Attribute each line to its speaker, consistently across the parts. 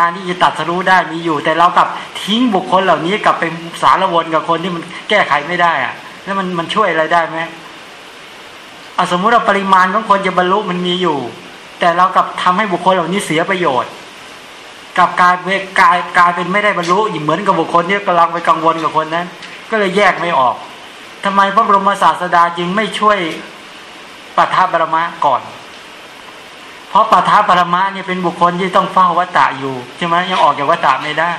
Speaker 1: การที่จะตัดสรู้ได้มีอยู่ แต่เรากับทิ้งบุคคลเหล่านี้กลับไปสารวนกับคนที่มันแก้ไขไม่ได้อะแล้วมันมันช่วยอะไรได้ไหมอสมมุติว่าปริมาณของคนจะบรรลุมันมีอยู่ แต่เรากับทำให้บุคคลเหล่านี้เสียประโยชน์กับกลายเป็นกลายกลายเป็นไม่ได้บรรลุเหมือนกับบุคคลที่กำลังไปกังวลกับคนนั้น ก็เลยแยกไม่ออกทำไมพระบรมศาสดาจึงไม่ช่วยปัทภบรมะก่อน เพราะปัทภปรมะเนี่ยเป็นบุคคลที่ต้องเฝ้าวัตตะอยู่ใช่ไหมยังออกจากวัตตะไม่ได้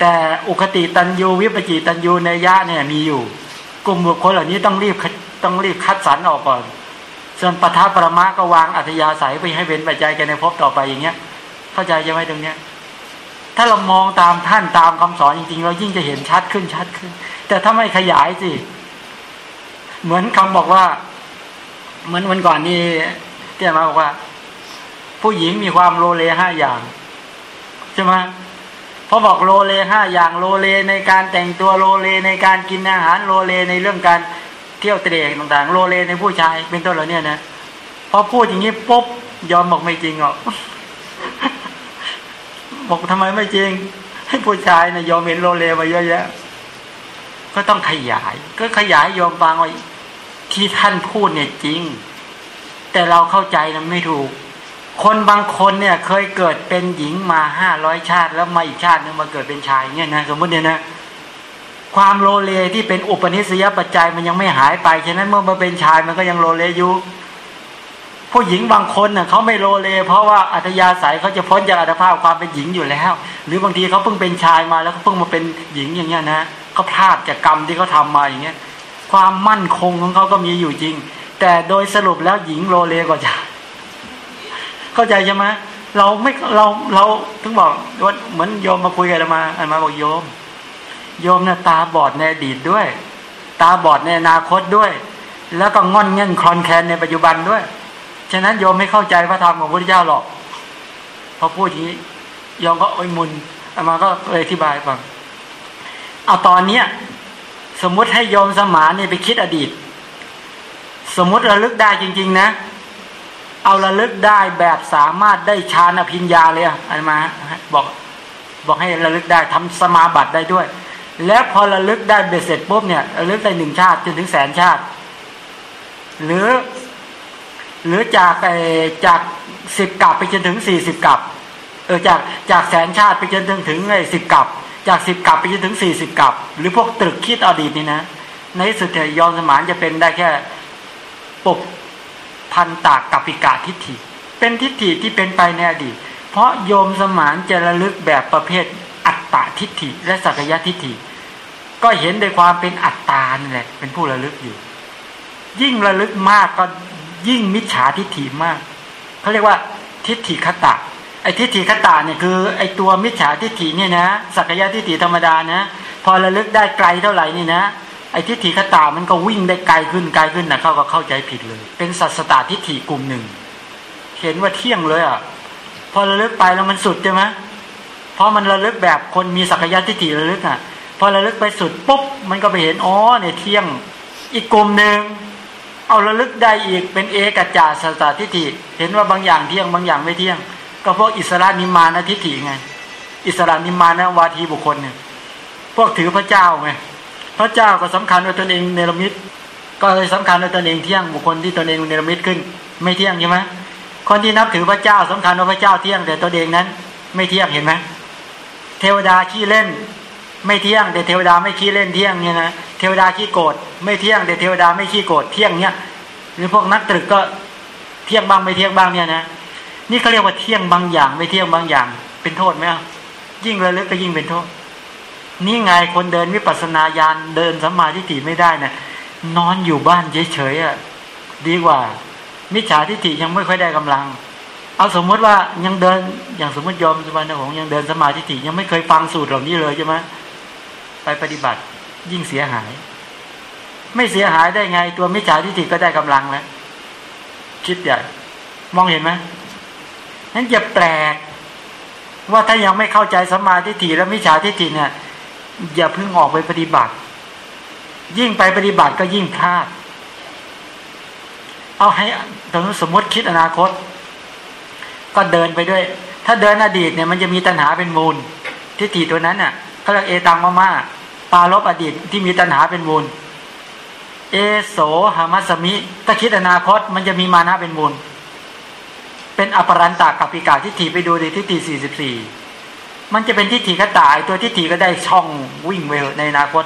Speaker 1: แต่อุคติตันยูวิปจิตันยูในยะเนี่ยมีอยู่ กลุ่มบุคคลเหล่านี้ต้องรีบต้องรีบคัดสรรออกก่อน ส่วนปัทภปรมะก็วางอัธยาศัยไปให้เป็นปัจจัยกันในภพต่อไปอย่างเงี้ย เข้าใจใช่ไหมตรงเนี้ยถ้าเรามองตามท่านตามคำสอนจริงๆ เรายิ่งจะเห็นชัดขึ้นชัดขึ้น แต่ถ้าไม่ขยายสิเหมือนคำบอกว่า เหมือนวันก่อนนี่เที่มาบอกว่า ผู้หญิงมีความโลเลห้าอย่างใช่ไหมพอบอกโลเลห้าอย่างโลเลในการแต่งตัวโลเลในการกินอาหารโลเลในเรื่องการเที่ยวเตะต่างๆ โลเลในผู้ชายเป็นต้นเหล่านี้นะพอพูดอย่างนี้ปุ๊บยอมบอกไม่จริงหรอกบอกทำไมไม่จริง ให้ผู้ชายนะยอมเห็นโลเลมาเยอะแยะก็ต้องขยาย ก็ขยายยอมฟังว่าที่ท่านพูดเนี่ยจริง แต่เราเข้าใจนะไม่ถูก คนบางคนเนี่ยเคยเกิดเป็นหญิงมาห้าร้อยชาติ แล้วมาอีกชาตินึงมาเกิดเป็นชายเนี่ยนะสมมติเนี่ยนะความโลเลที่เป็นอุปนิสัยปัจจัยมันยังไม่หายไปฉะนั้นเมื่อมาเป็นชายมันก็ยังโลเลอยู่ผู้หญิงบางคนเน่ยเขาไม่โลเล เพราะว่าอัตยาศัยเขาจะพ้นจากอัตภาพความเป็นหญิงอยู่แล้ว หรือบางทีเขาเพิ่งเป็นชายมาแล้วก็เพิ่งมาเป็นหญิงอย่างเงี้ยนะเขาพลาดจากกรรมที่เขาทามาอย่างเงี้ยความมั่นคงของเขาก็มีอยู่จริง แต่โดยสรุปแล้วหญิงโลเลกว่าชาย เข้าใจใช่ไหมเราไม่เราเราถึงบอกว่าเหมือนโยมมาคุยกันมาอันมาบอกโยม โยมเนี่ยตาบอดในอดีตด้วย ตาบอดในอนาคตด้วย แล้วก็งอนเง่นคลอนแคลนในปัจจุบันด้วย ฉะนั้นโยมไม่เข้าใจพระธรรมของพระพุทธเจ้าหรอกพอพูดอย่างนี้ยอมก็โอยมุนอามาก็เลยอธิบายฟังเอาตอนเนี้ยสมมุติให้โยมสมานเนี่ยไปคิดอดีต สมมุติระลึกได้จริง ๆ นะ เอาระลึกได้แบบสามารถได้ฌานอภิญญาเลยอะอันมาบอกบอกให้ระลึกได้ทำสมาบัติได้ด้วย แล้วพอระลึกได้เบ็ดเสร็จปุ๊บเนี่ยระลึกได้หนึ่งชาติจนถึงแสนชาติ หรือ หรือจากไอจากสิบกับไปจนถึงสี่สิบกับเออจากจากแสนชาติไปจนถึงถึงไอสิบกับจากสิบกับไปจนถึงสี่สิบกับ หรือพวกตรึกคิดอดีตนี่นะ ในสุดท้ายยอมสมานจะเป็นได้แค่ปุบ พันตากกัปิกาทิฏฐิ เป็นทิฏฐิที่เป็นไปในอดีต เพราะโยมสมานจะระลึกแบบประเภทอัตตาทิฏฐิ และสักยะทิฏฐิ ก็เห็นในความเป็นอัตตานี่แหละเป็นผู้ระลึกอยู่ ยิ่งระลึกมากก็ยิ่งมิจฉาทิฏฐิมากเขาเรียกว่าทิฏฐิคตะไอ้ทิฏฐิคตะเนี่ยคือไอ้ตัวมิจฉาทิฏฐิเนี่ยนะสักยะทิฏฐิธรรมดานะ พอระลึกได้ไกลเท่าไหร่นี่นะ อ้ทิฏฐิคตามันก็วิ่งได้ไกลขึ้นไกลขึ้นนะเขาก็เข้าใจผิดเลย เป็นสัสตตาทิฏฐิกลุ่มหนึ่ง เห็นว่าเที่ยงเลยอะพอระลึกไปแล้วมันสุดใช่ไหมเพราะมันระลึกแบบคนมีสักยะทิฏฐิระลึกอะพอระลึกไปสุดปุ๊บมันก็ไปเห็นอ๋อเนี่ยเที่ยงอีกกลุ่มหนึ่งเอาระลึกได้อีกเป็นเอกจาสัสตตาทิฏฐิเห็นว่าบางอย่างเที่ยงบางอย่างไม่เที่ยง ก็พวกอิสระนิมานะทิฏฐิไง อิสระนิมานะวาทีบุคคลเนี่ยพวกถือพระเจ้าไง พระเจ้าก็สำคัญว่าตนเองเนรมิต ก็เลยสำคัญว่าตนเองเที่ยงบุคคลที่ตนเองเนรมิตขึ้น ไม่เที่ยงใช่ไหมคนที่นับถือพระเจ้าสำคัญว่าพระเจ้าเที่ยงแต่ตนเองนั้น ไม่เที่ยงเห็นไหมเทวดาขี้เล่น ไม่เที่ยงแต่เทวดาไม่ขี้เล่นเที่ยงเนี่ยนะเทวดาขี้โกรธไม่เที่ยงแต่เทวดาไม่ขี้โกรธเที่ยงเนี่ยหรือพวกนักตรึกก็เที่ยงบ้างไม่เที่ยงบ้างเนี่ยนะนี่เขาเรียกว่าเที่ยงบางอย่าง ไม่เที่ยงบางอย่าง เป็นโทษไหมยิ่งระลึกก็ยิ่งเป็นโทษ นี่ไงคนเดินวิปัสสนาญาณเดินสัมมาทิฏฐิไม่ได้นะ่ะนอนอยู่บ้านเฉยๆอะดีกว่า มิจฉาทิฏฐิยังไม่ค่อยได้กำลัง เอาสมมติว่ายังเดินอย่างสมมติยอมสุวรรณหงยังเดินสมาธิฏฐิยังไม่เคยฟังสูตรเหล่านี้เลยใช่ไหมไปปฏิบัติยิ่งเสียหาย ไม่เสียหายได้ไง ตัวมิจฉาทิฏฐิก็ได้กำลังแล้วคิดใหญ่มองเห็นไหมนั้นอย่าแปลก ว่าถ้ายังไม่เข้าใจสมาธิฏฐิและมิจฉาทิฏฐิเนี่ย อย่าเพิ่งออกไปปฏิบัติ ยิ่งไปปฏิบัติก็ยิ่งพลาด เอาให้ตอนสมมติคิดอนาคต ก็เดินไปด้วย ถ้าเดินอดีตเนี่ยมันจะมีตัณหาเป็นมูล ทิฏฐิตัวนั้นน่ะเขาเรียกเอตังมามาปาลบอดีตที่มีตัณหาเป็นมูล เอโสหามัสมิ ถ้าคิดอนาคตมันจะมีมานะเป็นมูล เป็นอปรันตากับปิกาทิฏฐิไปดูในทิฏฐิสี่สิบสี่ มันจะเป็นทิฏฐิก็ตาย ตัวทิฏฐิก็ได้ช่องวิ่งไปในอนาคต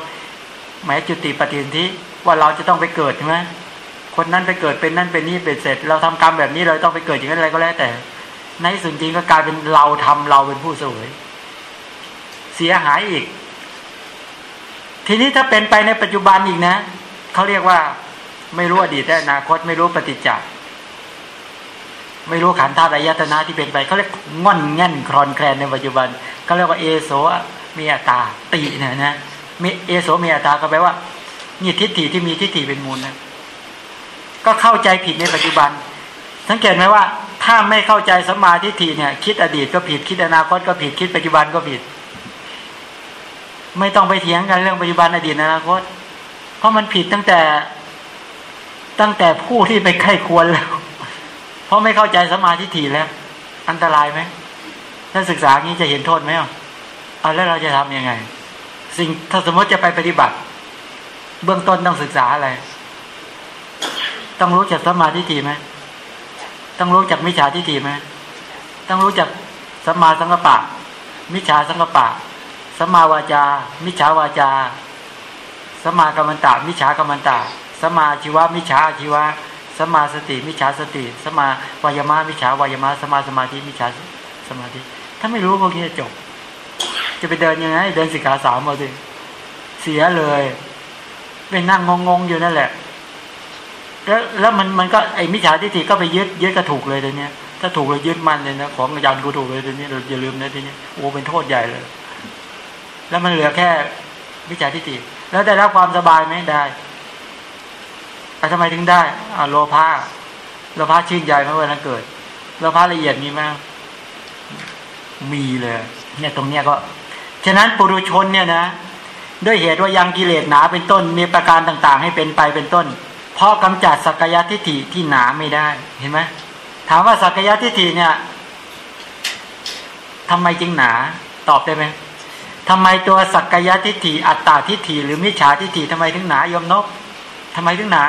Speaker 1: หมายจุติปฏิทิว่าเราจะต้องไปเกิดใช่ไหมคนนั้นไปเกิดเป็นนั่นเป็นนี่เป็นเสร็จ เราทำกรรมแบบนี้เราต้องไปเกิดอย่างนั้นอะไรก็แล้วแต่ ในส่วนจริงก็กลายเป็นเราทำเราเป็นผู้เสวยเสียหายอีก ทีนี้ถ้าเป็นไปในปัจจุบันอีกนะเขาเรียกว่าไม่รู้อดีตและอนาคตไม่รู้ปฏิจจ์ ไม่รู้ขันธาตุอายตนะที่เป็นไปเขาเรียกง่อนแง่นครอนแคลนในปัจจุบันเขาเรียกว่าเอโสเมียตาติเนี่ยนะเอโสเมียตาก็แปลว่านี่ทิฏฐิที่มีทิฏฐิเป็นมูลนะก็เข้าใจผิดในปัจจุบัน สังเกตไหมว่า ถ้าไม่เข้าใจสมาธิฏฐิเนี่ย คิดอดีตก็ผิดคิดอนาคตก็ผิดคิดปัจจุบันก็ผิด ไม่ต้องไปเถียงกันเรื่องปัจจุบันอดีตอนาคต เพราะมันผิดตั้งแต่ตั้งแต่ผู้ที่ไปไข้ควรแล้ว เพราะไม่เข้าใจสมาธิฏฐิแล้ว อันตรายไหมถ้าศึกษางี้จะเห็นโทษไหมอะเอาแล้วเราจะทํำยังไง สิ่งถ้าสมมติจะไปปฏิบัติ เบื้องต้นต้องศึกษาอะไร ต้องรู้จักสมาธิฏฐิไหมต้องรู้จักมิจฉาทิฏฐิไหมต้องรู้จักสัมมาสังกปะ มิจฉาสังกปะสัมมาวาจา มิจฉาวาจาสัมมากรรมตะมิจฉากรรมตะสัมมาชีวะ มิจฉาชีวะ สมาสติมิจฉาสติ สมาวายมะมิจฉาวายมะสมาสมาธิมิจฉาสมาธิ ถ้าไม่รู้พวกนี้จบ จะไปเดินยังไง เดินสิกขาสามเอาสิเสียเลยเป็นนั่งงงๆอยู่นั่นแหละ แล้วแล้วมันมันก็ไอ้มิจฉาทิฏฐิก็ไปยึดยึดก็ถูกเลยทีเนี้ถ้าถูกเลยยึดมันเลยนะของยันกูถูกเลยทีนี้เราอย่าลืมนะทีนี้โอ้เป็นโทษใหญ่เลย แล้วมันเหลือแค่มิจฉาทิฏฐิแล้วได้รับความสบายไหมได้ แต่ทำไมถึงได้อ่าโลภะโลภะชื่นใจเมื่อวันนั้นเกิดโลภะละเอียดมีไหมมีเลย เนี่ยตรงเนี้ยก็ ฉะนั้นปุรุชนเนี่ยนะ ด้วยเหตุว่ายังกิเลสหนาเป็นต้น มีประการต่างๆ ให้เป็นไปเป็นต้นพราะกำจัดสักยะทิฏฐิที่หนาไม่ได้ เห็นไหมถามว่าสักยะทิฏฐิเนี่ยทำไมจึงหนา ตอบได้ไหมทำไมตัวสักยะทิฏฐิอัตตาทิฏฐิหรือมิจฉาทิฏฐิทำไมถึงหนายมนกทำไมถึงหนา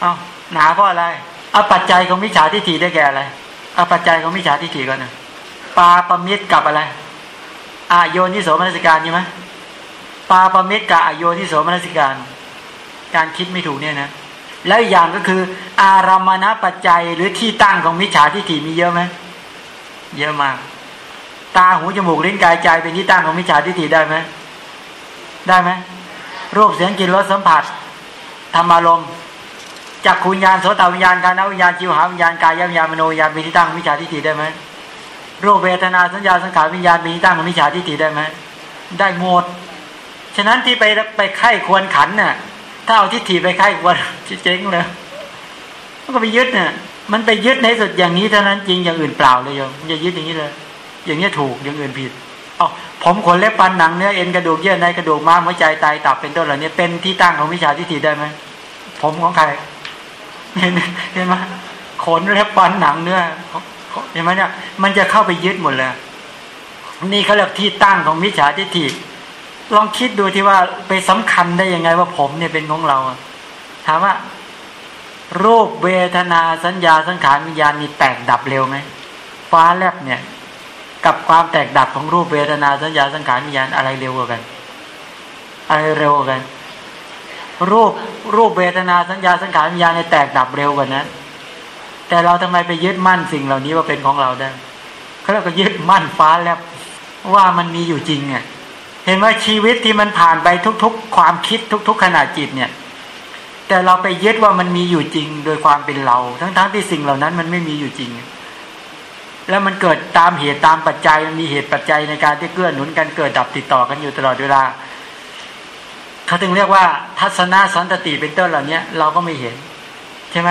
Speaker 1: เอาหนาเพราะอะไรเอาปัจจัยของมิจฉาทิฏฐิได้แก่อะไรเอาปัจจัยของมิจฉาทิฏฐิก่อนนะปาปมิตรกับอะไรอาโยนิโสมนสิการใช่ไหมปาปมิตรกับอโยนิโสมนสิการ การคิดไม่ถูกเนี่ยนะ แล้วอย่างก็คือ อารามณปัจจัยหรือที่ตั้งของมิจฉาทิฏฐิมีเยอะไหมเยอะมาก ตาหูจมูกลิ้นกายใจเป็นที่ตั้งของมิจฉาทิฏฐิได้ไหมได้ไหมรูปเสียงกลิ่นรสสัมผัสธรรมารมณ์ จากคุณญาณโสตวิญญาณการนวิญญาณจิวหาวิญญาณกายวิญญาณมโนวิญญาณเป็นที่ตั้งมิจฉาทิฏฐิได้ไหมรูปเวทนาสัญญาสังขารวิญญาณเป็นที่ตั้งมิจฉาทิฏฐิได้ไหมได้หมดฉะนั้นที่ไปไปไข้ควรขันน่ะ ถ้าเอาทิฏฐิไปค่ายวันเจ๊งเลยมันก็ไปยึดเนี่ยมันไปยึดในสุดอย่างนี้เท่านั้นจริงอย่างอื่นเปล่าเลยโยมอย่ายึดอย่างนี้เลย อย่างนี้ถูกอย่างอื่นผิดอ๋อผมขนเล็บปันหนังเนื้อเอ็นกระดูกเยื่อในกระดูกม้ามหัวใจไตตับเป็นต้นเหล่านี้เป็นที่ตั้งของวิชาทิฏฐิได้ไหมผมของใคร เห็นเห็นไหมขนเล็บปันหนังเนื้อเห็นไหมเนี่ย มันจะเข้าไปยึดหมดเลย นี่เขาเรียกที่ตั้งของมิจฉาทิฏฐิลองคิดดูที่ว่าไปสำคัญได้ยังไงว่าผมเนี่ยเป็นของเรา ถามว่า รูปเวทนาสัญญาสังขารวิญญาณนี่แตกดับเร็วไหมฟ้าแลบเนี่ย กับความแตกดับของรูปเวทนาสัญญาสังขารวิญญาณอะไรเร็วกว่ากัน อะไรเร็วกว่ากัน รูปรูปเวทนาสัญญาสังขารวิญญาณเนี่ยแตกดับเร็วกว่านั้น แต่เราทำไมไปยึดมั่นสิ่งเหล่านี้ว่าเป็นของเราได้เขาเรียกว่ายึดมั่นฟ้าแลบว่ามันมีอยู่จริงเนี่ยเห็นว่าชีวิตที่มันผ่านไปทุก ๆ ความคิดทุก ๆ ขณะจิตเนี่ย แต่เราไปยึดว่ามันมีอยู่จริงโดยความเป็นเรา ทั้งๆทที่สิ่งเหล่านั้นมันไม่มีอยู่จริง แล้วมันเกิดตามเหตุตามปัจจัยมันมีเหตุปัจจัยในการที่เกื้อหนุนกันเกิดดับติดต่อกันอยู่ตลอดเวลา เขาถึงเรียกว่าทัศนสันตติเป็นต้นเหล่านี้เราก็ไม่เห็นใช่ไหม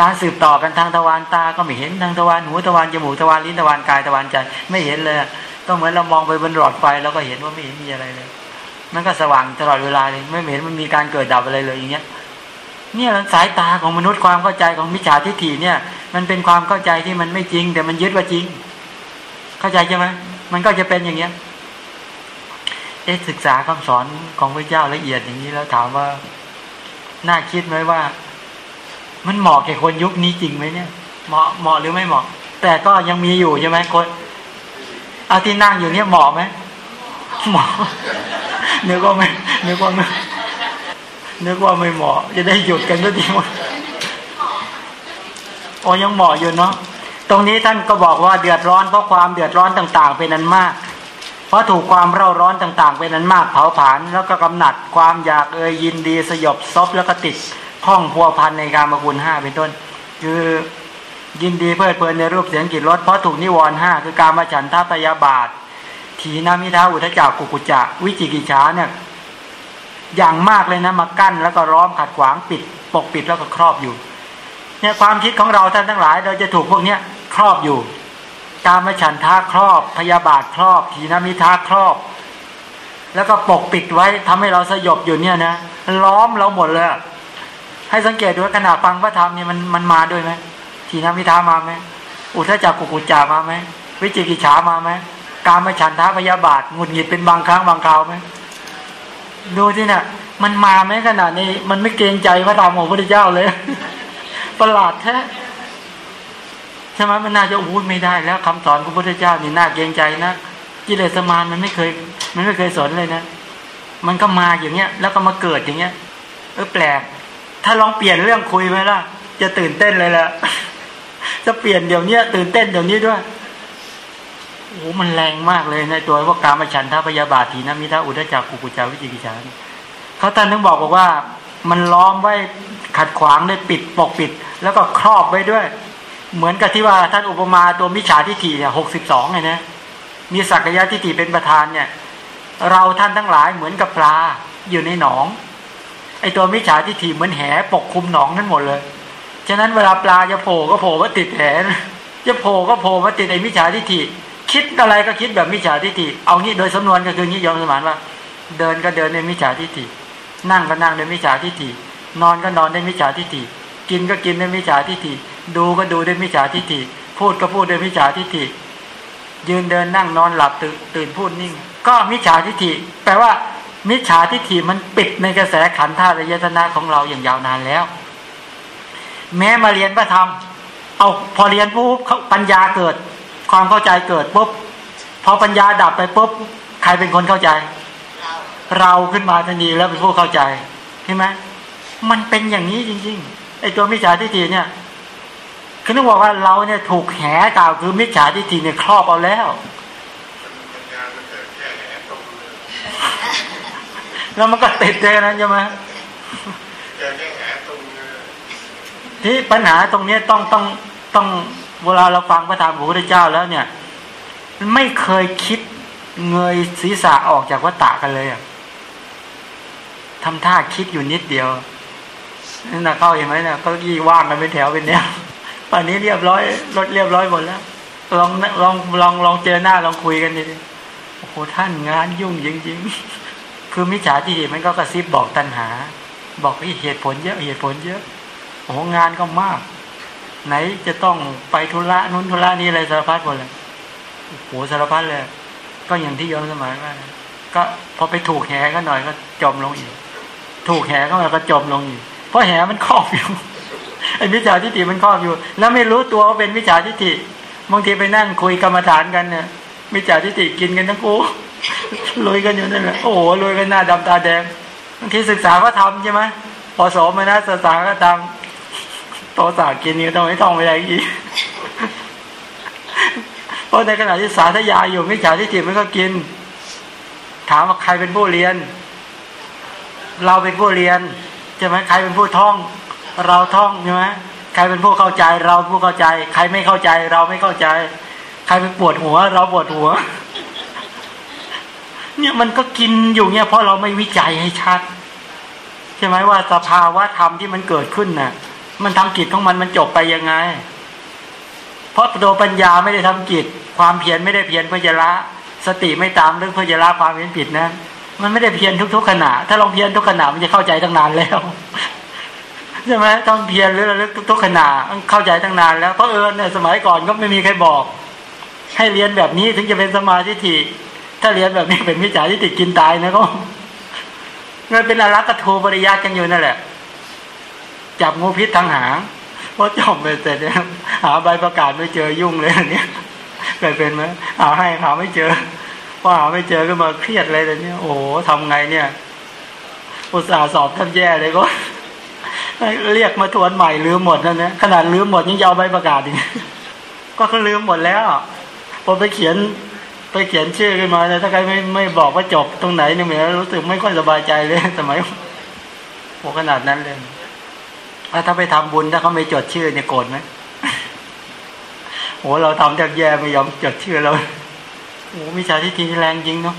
Speaker 1: การสืบต่อกันทางทวารตาก็ไม่เห็นทางทวารหูทวารจมูกทวารลิ้นทวารกายทวารใจไม่เห็นเลย ก็เหมือนเรามองไปบนหลอดไฟเราก็เห็นว่าไม่เห็นมีอะไรเลยมันก็สว่างตลอดเวลาเลยไม่เห็นมันมีการเกิดดับอะไรเลยอย่างเงี้ยเนี่ยสายตาของมนุษย์ความเข้าใจของมิจฉาทิฏฐิเนี่ย มันเป็นความเข้าใจที่มันไม่จริง แต่มันยึดว่าจริง เข้าใจใช่ไหมมันก็จะเป็นอย่างเงี้ย เอ๊ะศึกษาคำสอนของพระเจ้าละเอียดอย่างนี้แล้วถามว่า น่าคิดไหมว่า มันเหมาะแก่คนยุคนี้จริงไหมเนี่ย เหมาะเหมาะหรือไม่เหมาะ แต่ก็ยังมีอยู่ใช่ไหมคนเอาที่นั่งอยู่เนี่ยเหมาะไหมเหมาะนึกว่าไม่นึกว่าไม่นึกว่าไม่เหมาะ จะได้หยุดกันก็ดีมั้งโอ้ยังเหมาะอยู่เนาะตรงนี้ท่านก็บอกว่าเดือดร้อนเพราะความเดือดร้อนต่าง ๆ เป็นนั้นมาก ราะถูกความเร่าร้อนต่างๆเป็นนั้นมากเผาผลาญแล้วก็กำหนัดความอยากเอ่ยยินดีสยบซบแล้วก็ติดข้องพัวพันในการมาคุณห้าเป็นต้น คือยินดีเพลิดเพลินในรูปเสียงกลิ่นรสเพราะถูกนิวรณ์ห้าคือการมาฉันทาปยาบาท ถีนามิท้าอุทจักกุกุจักวิจิกิจฉาเนี่ยอย่างมากเลยนะมากั้นแล้วก็ร้อมขัดขวางปิด ปกปิดแล้วก็ครอบอยู่เนี่ยความคิดของเราท่านทั้งหลาย เราจะถูกพวกเนี้ยครอบอยู่ การมฉันทาครอบ พยาบาทครอบถีนามิท้าครอบ แล้วก็ปกปิดไว้ทำให้เราสยบอยู่เนี่ยนะล้อมเราหมดเลยให้สังเกตดูว่าขณะฟังพระธรรมเนี่ยมันมันมาด้วยไหมทีนามิทามาไหมอุทจักกุกุจามาไหมวิจิกิจฉามาไหมการมฉันท้าพยาบาทหงุดหงิดเป็นบางครั้งบางคราวไหมดูที่เนี่ยมันมาไหมขนาดนี้ มันไม่เกรงใจพระธรรมของพระพุทธเจ้าเลย ประหลาดแท้ ใช่ไหมมันน่าจะอู้ไม่ได้ แล้วคำสอนของพระพุทธเจ้านี่น่าเกรงใจนะกิเลสมานมันไม่เคย มันไม่เคยสนเลยนะ มันก็มาอย่างเงี้ย แล้วก็มาเกิดอย่างเงี้ย เออแปลก ถ้าลองเปลี่ยนเรื่องคุยไหมล่ะ จะตื่นเต้นเลยแหละจะเปลี่ยนเดี๋ยวนี้ตื่นเต้นเดี๋ยวนี้ด้วยโอ้มันแรงมากเลยในตัวพวกกามฉันทาพยาบาทีนะมิทาอุทจักกุกุจาวิจิกิจาเขาท่านถึงบอกบอกว่า มันล้อมไว้ขัดขวางด้วยปิดปกปิด แล้วก็ครอบไว้ด้วย เหมือนกับที่ว่าท่านอุปมาตัวมิจฉาทิฏฐิเนี่ยหกสิบสองไงนะมีสักยะทิฏฐิเป็นประธานเนี่ย เราท่านทั้งหลายเหมือนกับปลาอยู่ในหนองไอตัวมิจฉาทิฏฐิเหมือนแหปกคลุมหนองนั้นหมดเลย ฉะนั้นเวลาปลาจะโผล่ก็โผล่ว่าติดแหนจะโผล่ก็โผล่ว่าติดไอ้มิจฉาทิฏฐิคิดอะไรก็คิดแบบมิจฉาทิฏฐิเอางี้โดยสำนวนก็คืองี้ยอมสมานว่า เดินก็เดินในมิจฉาทิฏฐินั่งก็นั่งในมิจฉาทิฏฐินอนก็นอนในมิจฉาทิฏฐิกินก็กินในมิจฉาทิฏฐิ ดูก็ดูในมิจฉาทิฏฐิ พูดก็พูดในมิจฉาทิฏฐิ ยืนเดินนั่งนอนหลับตื่นตื่นพูดนิ่ง ก็มิจฉาทิฏฐิ แปลว่า มิจฉาทิฏฐิมันปิดในกระแสขันธ์ธาตุยตนาของเราอย่างยาวนานแล้ว แม้มาเรียนพระธรรม เอาพอเรียนปุ๊บปัญญาเกิด ความเข้าใจเกิดปุ๊บพอปัญญาดับไปปุ๊บใครเป็นคนเข้าใจ เราขึ้นมาทันทีแล้วเป็นผู้เข้าใจใช่ไหมมันเป็นอย่างนี้จริง ๆไอ้ตัวมิจฉาทิฏฐิเนี่ย คือต้องบอกว่าเราเนี่ยถูกแหกล่าวคือมิจฉาทิฏฐิเนี่ยครอบเอาแล้วแล้วมันก็ติดเลยนั้นใช่ไหมที่ปัญหาตรงนี้ต้องต้องต้องเวลาเราฟังพระธรรมของพระพุทธเจ้าแล้วเนี่ย ไม่เคยคิดเงยศีรษะออกจากวัฏฏะกันเลยอะทำท่าคิดอยู่นิดเดียวนั่นนะเข้าเห็นไหมเนี่ยก็ยี่ว่างกันเป็นแถวเป็นแนว ป่านนี้เรียบร้อยรถเรียบร้อยหมดแล้ว ลองลองลองลองเจอหน้าลองคุยกันดิโอ้โหท่านงานยุ่งจริงๆ คือมิจฉาทิฏฐิมันก็กระซิบบอกตัณหา บอกเหตุผลเยอะเหตุผลเยอะโอ้งานก็มาก ไหนจะต้องไปธุระนู้นธุระนี้อะไรสารพัดหมดเลยโอ้โหสารพัดเลย ก็อย่างที่ย้อนสมัยว่าก็พอไปถูกแหก็หน่อยก็จมลงอีก ถูกแหก็มาก็จมลงอีกเพราะแหมันครอบอยู่ ไอ้มิจฉาทิฏฐิมันครอบอยู่ แล้วไม่รู้ตัวว่าเป็นมิจฉาทิฏฐิบางทีไปนั่งคุยกรรมฐานกันเนี่ยมิจฉาทิฏฐิกินกันทั้งคู่ลุยกันอยู่นั่นแหละโอ้โหลุยกันหน้าดำตาแดงบางทีศึกษาก็ทำใช่ไหมพอสมมานะศึกษาก็ทำโตสากินนี่ต้องไม่ท่องไปอะไรอีกเพราะในขณะที่สาธยายอยู่มิจฉาทิฏฐิมันก็กิน ถามว่าใครเป็นผู้เรียน เราเป็นผู้เรียนใช่ไหมใครเป็นผู้ท่อง เราท่องใช่ไหมใครเป็นผู้เข้าใจเราผู้เข้าใจ ใครไม่เข้าใจ เราไม่เข้าใจ ใครเป็นปวดหัว เราปวดหัว เนี่ยมันก็กินอยู่เนี่ย เพราะเราไม่วิจัยให้ชัด ใช่ไหมว่าสภาวะธรรมที่มันเกิดขึ้นน่ะ มันทำกิจของมันมันจบไปยังไง เพราะตัวปัญญาไม่ได้ทำกิจ ความเพียรไม่ได้เพียรเพื่อจะละสติไม่ตามเรื่องเพื่อจะละความเห็นผิดนะมันไม่ได้เพียรทุก ๆ ขณะ ถ้าลองเพียรทุกขณะมันจะเข้าใจตั้งนานแล้ว ใช่ไหมต้องเพียรหรือระลึกทุกขณะเข้าใจตั้งนานแล้วเพราะเออเนี่ยสมัยก่อนก็ไม่มีใครบอก ให้เรียนแบบนี้ถึงจะเป็นสมาธิิถ้าเรียนแบบนี้เป็นมิจฉาทิฏฐิกินตายนะก็มันเป็นอารักโทบริยากันอยู่นั่นแหละ จับงูพิษทางหางพอจบไปเสร็จเนี่ยหาใบประกาศไม่เจอยุ่งเลยอันนี้เคยเป็นไหมหาให้หาไม่เจอพอหาไม่เจอก็มาเครียดเลยแต่เนี้ยโอ้โหทำไงเนี่ยอุตส่าห์สอบทำแย่เลยก็ เรียกมาทวนใหม่ลืมหมดนั่นนะขนาดลืมหมดยังยาวใบประกาศอีกก็เขาลืมหมดแล้วพอไปเขียนไปเขียนชื่อขึ้นมาแต่ถ้าใครไม่ไม่บอกว่าจบตรงไหนเนี่ยเหมือนรู้สึกไม่ค่อยสบายใจเลยสมัยโอ้ขนาดนั้นเลยถ้าไปทำบุญถ้าเขาไม่จดชื่อเนี่ยโกรธไหมโอ้เราทำแทบแย่ไม่ยอมจดชื่อเราโอ้มิจฉาทิฏฐิแรงจริงเนาะ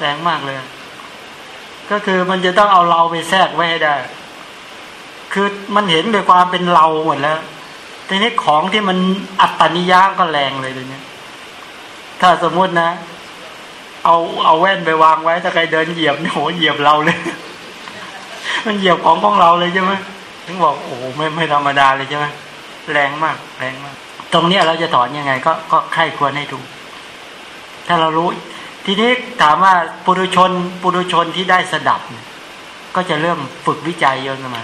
Speaker 1: แรงมากเลย ก็คือมันจะต้องเอาเราไปแทรกไว้ให้ได้ คือมันเห็นโดยความเป็นเราหมดแล้วทีนี้ของที่มันอัตตนิยามก็แรงเลยตัวนี้ถ้าสมมุตินะ เอาเอาแว่นไปวางไว้ถ้าใครเดินเหยียบโหเหยียบเราเลย มันเหยียบของของเราเลยใช่ไหมถึงบอกโอ้ไม่ไม่ธรรมดาเลยใช่ไหมแรงมาก แรงมาก ตรงนี้เราจะถอนยังไง ก็ก็ใครควรให้ดูกถ้าเรารู้ ทีนี้ถามว่าปุถุชน ปุถุชนที่ได้สดับ ก็จะเริ่มฝึกวิจัยเยอะมา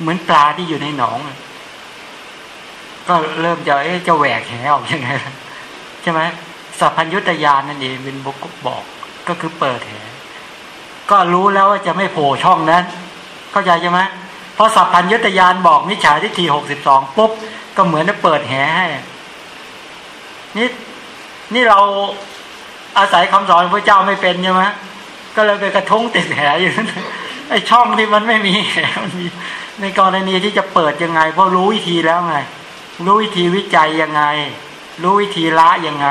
Speaker 1: เหมือนปลาที่อยู่ในหนองก็เริ่มจะเอ๊ะจะแหวกแหออกยังไงใช่ไหมสัพพัญญุตยานนั่นเองเป็นบุกบอก ก็คือเปิดแหก็รู้แล้วว่าจะไม่โผล่ช่องนั้น เข้าใจใช่ไหมพอสัพพัญญุตยานบอกมิจฉาทิฏฐิหกสิบสองปุ๊บก็เหมือนจะเปิดแหให้นี่นี่เราอาศัยคำสอนพระเจ้าไม่เป็นใช่ไหมก็เลยไปกระทุ้งติดแหอยู่ไอช่องที่มันไม่มีแหมันมี ในกรณีที่จะเปิดยังไง เพราะรู้วิธีแล้วไง รู้วิธีวิจัยยังไง รู้วิธีละยังไง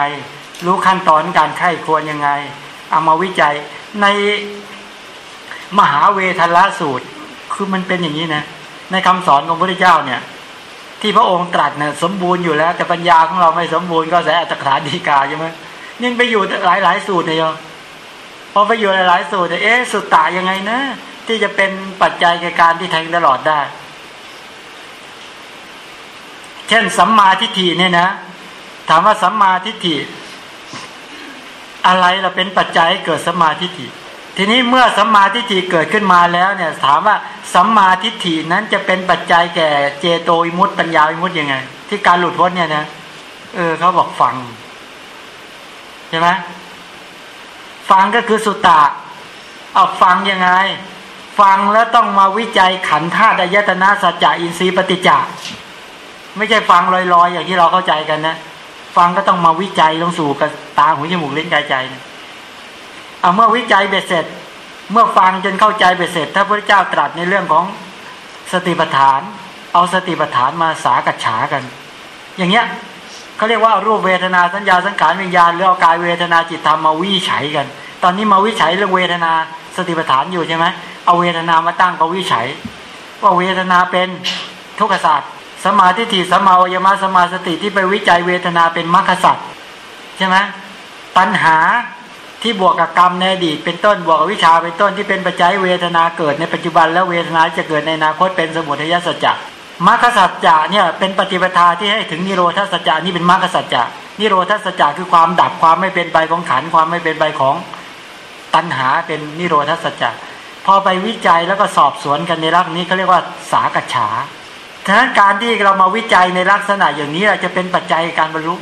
Speaker 1: รู้ขั้นตอนการไข้ควรยังไง เอามาวิจัยในมหาเวทละสูตร คือมันเป็นอย่างนี้นะ ในคำสอนของพระพุทธเจ้าเนี่ย ที่พระองค์ตรัสเนี่ยสมบูรณ์อยู่แล้ว แต่ปัญญาของเราไม่สมบูรณ์ก็แสอัตถาดีกาใช่ไหมนี่ไปอยู่หลายหลายสูตรเนี่ยพอไปอยู่หลายหลายสูตรเอ๊ะสุตตายังไงนะ ที่จะเป็นปัจจัยในการที่แทงตลอดได้ เช่นสัมมาทิฏฐิเนี่ยนะ ถามว่าสัมมาทิฏฐิอะไรเราเป็นปัจจัยเกิดสัมมาทิฏฐิ ทีนี้เมื่อสัมมาทิฏฐิเกิดขึ้นมาแล้วเนี่ย ถามว่าสัมมาทิฏฐินั้นจะเป็นปัจจัยแก่เจโตอิมุตปัญญาอิมุตยังไง ที่การหลุดพ้นเนี่ยนะเออเขาบอกฟังใช่ไหมฟังก็คือสุตตะเอาฟังยังไง ฟังแล้วต้องมาวิจัยขันธาตุอายตนะสัจจะอินทรีย์ปฏิจจ์ไม่ใช่ฟังลอยๆ อย่างที่เราเข้าใจกันนะ ฟังก็ต้องมาวิจัยลงสู่กับตาหูจมูกลิ้นกายใจนะเอาเมื่อวิจัยเบ็ดเสร็จ เมื่อฟังจนเข้าใจเบ็ดเสร็จ ถ้าพระเจ้าตรัสในเรื่องของสติปัฏฐาน เอาสติปัฏฐานมาสากัจฉากัน อย่างเงี้ยเขาเรียกว่ารูปเวทนาสัญญาสังขารวิญญาณหรือเอากายเวทนาจิตธรรมมาวิจัยกัน ตอนนี้มาวิจัยเรื่องเวทนาสติปัฏฐานอยู่ใช่ไหม เอาเวทนามาตั้งก็วิจัย ว่าเวทนาเป็นทุกขศาสตร์สมาธิฏฐิสมาวยมะสมาสติที่ไปวิจัยเวทนาเป็นมรรคศาสตว์ใช่ไหมตัณหาที่บวกกับกรรมในอดีตเป็นต้นบวกกับวิชาเป็นต้นที่เป็นปัจจัยเวทนาเกิดในปัจจุบัน แล้วเวทนาจะเกิดในอนาคตเป็นสมุทัยสัจจะมรรคสัจจะเนี่ยเป็นปฏิปทาที่ให้ถึงนิโรธาสัจจะนี่เป็นมรรคสัจจะนิโรธาสัจจะคือความดับความไม่เป็นไปของขันความไม่เป็นไปของตัณหาเป็นนิโรธาสัจจะ พอไปวิจัยแล้วก็สอบสวนกันในรักนี้เขาเรียกว่าสากัจฉาฉะนั้นการที่เรามาวิจัยในลักษณะอย่างนี้เราจะเป็นปัจจัยการบรรลุ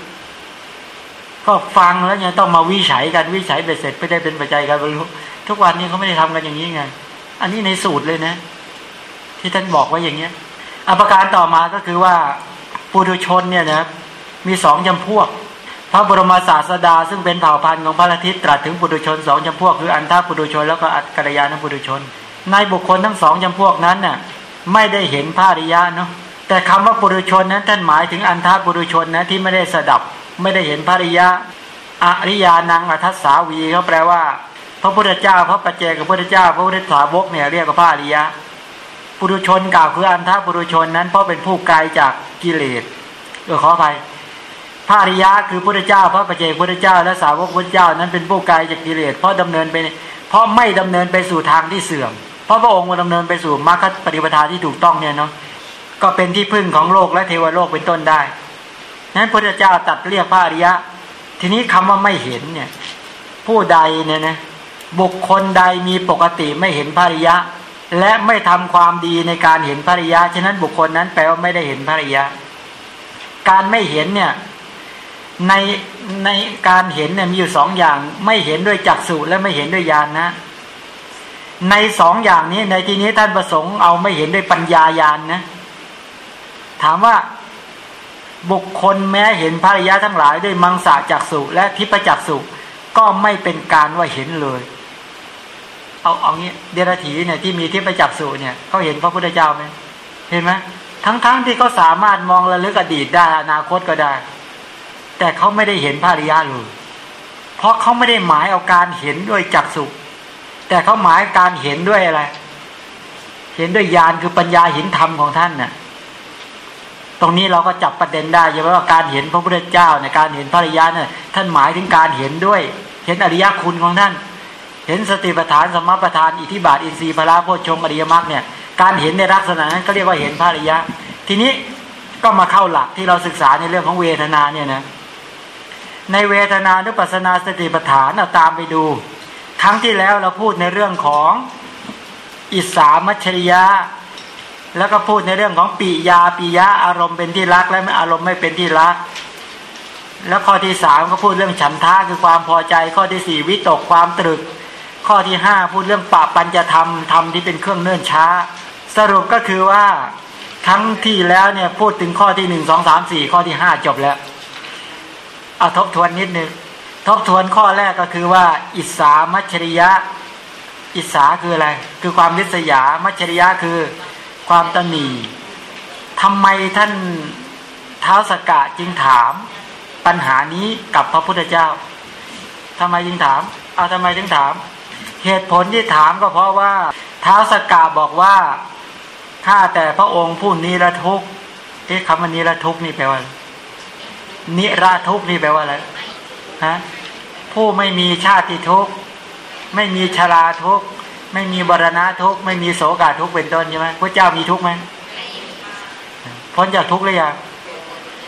Speaker 1: ก็ฟังแล้วยังต้องมาวิจัยกันวิจัยเบ็ดเสร็จไม่ได้เป็นปัจจัยการบรรลุ ทุกวันนี้เขาไม่ได้ทำกันอย่างนี้ไง อันนี้ในสูตรเลยนะ ที่ท่านบอกไว้อย่างเนี้ยอภิการต่อมาก็คือว่าปุถุชนเนี่ยนะมีสองจำพวก พระบรมศาสดา ซึ่งเป็นเผ่าพันธุ์ของพระอาทิตย์ตรัสถึงปุถุชนสองจำพวกคืออันท่าปุถุชน แล้วก็อัตกรยานปุถุชน ในบุคคลทั้งสองจำพวกนั้นน่ะไม่ได้เห็นพระอริยะเนาะแต่คำว่าปุถุชนนั้นท่านหมายถึงอันทาปุถุชนนะที่ไม่ได้สดับไม่ได้เห็นพระอริยะอริยานังอัทสาวีเขาแปลว่า พระพุทธเจ้า พระปัจเจกับพระพุทธเจ้า พระพุทธสาวกเนี่ยเรียกว่าพระอริยะปุถุชนกล่าวคืออันทาปุถุชนนั้นเพราะเป็นผู้ไกลจากกิเลสเออขออภัย พระอริยะคือพระเจ้า พระปัจเจกพระเจ้า และสาวกพระเจ้านั้นเป็นผู้ไกลจากกิเลสเพราะดำเนินไปเพราะไม่ดำเนินไปสู่ทางที่เสื่อม เพราะพระองค์มาดำเนินไปสู่มรรคปฏิปทาที่ถูกต้องเนี่ยเนาะก็เป็นที่พึ่งของโลกและเทวโลกเป็นต้นได้นั้นพระเจ้าตัดเรียกพระอริยะ ทีนี้คำว่าไม่เห็นเนี่ย ผู้ใดเนี่ยนะบุคคลใดมีปกติไม่เห็นพระอริยะ และไม่ทำความดีในการเห็นพระอริยะ ฉะนั้นบุคคลนั้นแปลว่าไม่ได้เห็นพระอริยะ การไม่เห็นเนี่ย ในในการเห็นเนี่ยมีอยู่สองอย่าง ไม่เห็นด้วยจักษุและไม่เห็นด้วยญาณนะในสองอย่างนี้ในที่นี้ท่านประสงค์เอาไม่เห็นด้วยปัญญาญาณนนะถามว่าบุคคลแม้เห็นภริยะทั้งหลายด้วยมังสาจักสุและทิพจักสุก็ไม่เป็นการว่าเห็นเลย เอาเอางี้เดรัจฉีเนี่ยที่มีทิพจักสุเนี่ยเขาเห็นพระพุทธเจ้าไหมเห็นไหมทั้งๆทที่เขาสามารถมองระลึกอดีตได้อนาคตก็ได้ แต่เขาไม่ได้เห็นภริยะเลยเพราะเขาไม่ได้หมายเอาการเห็นด้วยจักสุแต่เขาหมายการเห็นด้วยอะไร เห็นด้วยญาณคือปัญญาเห็นธรรมของท่านน่ะ ตรงนี้เราก็จับประเด็นได้ใช่ไหมว่าการเห็นพระพุทธเจ้าในการเห็นพระริยาเนี่ยท่านหมายถึงการเห็นด้วย เห็นอริยคุณของท่าน เห็นสติปัฏฐานสมปัฏฐานอิทธิบาทอินทรีย์พระโพชงอริยมรรคเนี่ย การเห็นในลักษณะนั้นก็เรียกว่าเห็นพระริยะ ทีนี้ก็มาเข้าหลักที่เราศึกษาในเรื่องของเวทนาเนี่ยนะ ในเวทนานุปัสนาสติปัฏฐานเราตามไปดู ครั้งที่แล้วเราพูดในเรื่องของอิสามัชริยะ แล้วก็พูดในเรื่องของปียาปียะอารมณ์เป็นที่รักและไม่อารมณ์ไม่เป็นที่รัก แล้วข้อที่สามก็พูดเรื่องฉันทาคือความพอใจ ข้อที่สี่วิตกความตรึก ข้อที่ห้าพูดเรื่องปะปัญจะธรรมธรรมที่เป็นเครื่องเนื่นช้า สรุปก็คือว่าทั้งที่แล้วเนี่ยพูดถึงข้อที่หนึ่งสองสามสี่ข้อที่ห้าจบแล้ว เอาทบทวนนิดนึงทบทวนข้อแรกก็คือว่า อิสามัชริยะ อิสาคืออะไร คือความริษยา มัชริยะคือความตนีทำไมท่านเท้าสกะจึงถาม ปัญหานี้กับพระพุทธเจ้าทำไมจึงถาม เอาทำไมจึงถาม เหตุผลที่ถามก็เพราะว่าเท้าสกะบอกว่าข้าแต่พระองค์ผู้นิรทุกข์เอ๊ะคำว่านิรทุกข์นี่แปลว่า นิราทุกนี่แปลว่าอะไรฮะผู้ไม่มีชาติทุกไม่มีชราทุกไม่มีบรณะทุกไม่มีโสกาทุกเป็นต้นใช่ไหมพระเจ้ามีทุกไหมพ้นจากทุกหรือยัง